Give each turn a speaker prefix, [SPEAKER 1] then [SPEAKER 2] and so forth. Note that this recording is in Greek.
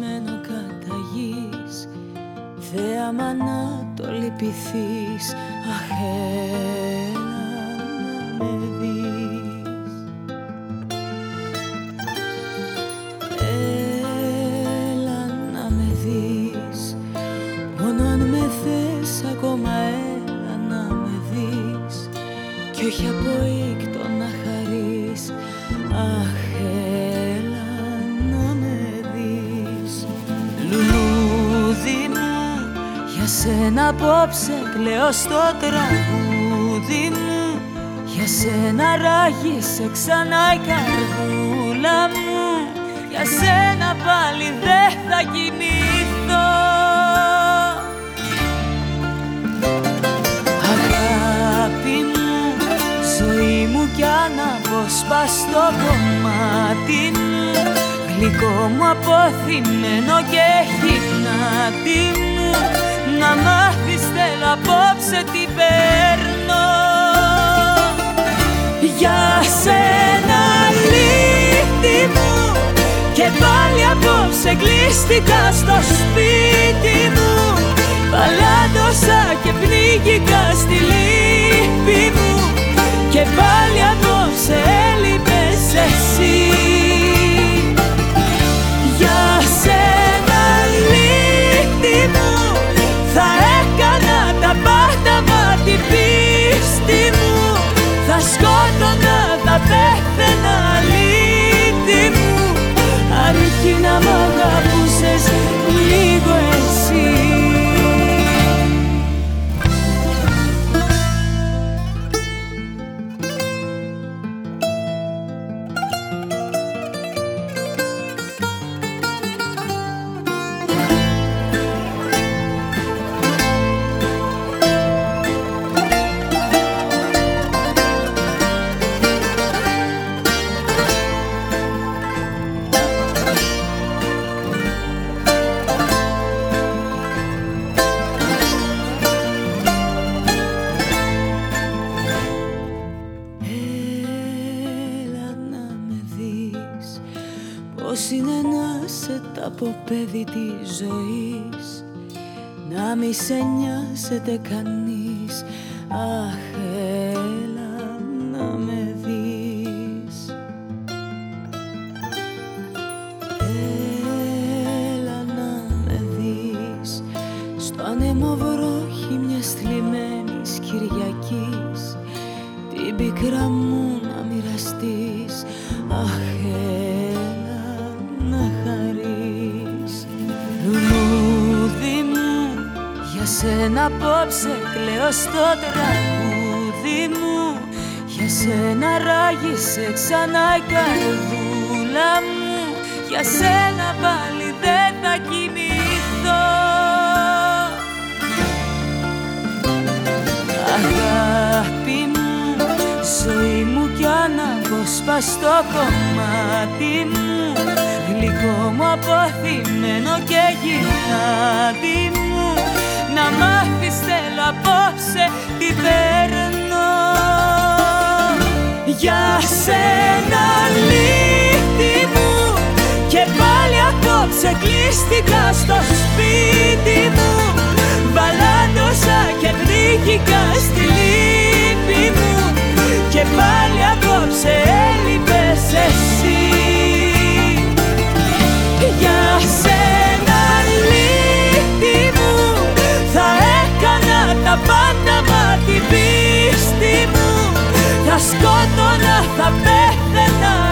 [SPEAKER 1] χαμένα καταγεις, γης, θέαμα να το λυπηθείς, αχ, έλα να με δεις. Έλα να με δεις, μόνο αν με θες ακόμα έλα να με δεις. Κι όχι από να χαρείς, αχ, σένα απόψε κλαίω στο τραγούδι μου. Για σένα ράγισε ξανά η καρδούλα μου. Για σένα πάλι δεν θα κοιμηθώ. Αγάπη μου, ζωή μου κι αναποσπαστό κομμάτι μου. Γλυκό μου αποθυμένο και γυμνάτι μου Να μάθεις θέλω απόψε τι παίρνω. Για σένα λύτη μου Και πάλι απόψε κλείστηκα στο σπίτι μου. Παλάτωσα είναι να σε από παιδί της ζωής. Να μη σε νοιάζεται κανείς. Αχ, έλα να με δεις. Έλα να με δεις. Στο ανέμο βρόχι μιας θλιμμένης Κυριακής. Την πικρά μου να μοιραστείς. Αχ, έλα σένα απόψε κλαίω στο τραγούδι μου. Για σένα ράγισε ξανά η καρδούλα μου. Για σένα πάλι δεν θα κοιμηθώ. Αγάπη μου, ζωή μου κι αναποσπαστό κομμάτι μου. Γλυκό μου αποθυμένο και γυμνάτι μου Να μάθεις θέλω απόψε τι παίρνω. Για σένα λύτη μου και πάλι απόψε κλείστηκα στο σπίτι μου σκότωνα θα πέθαινα.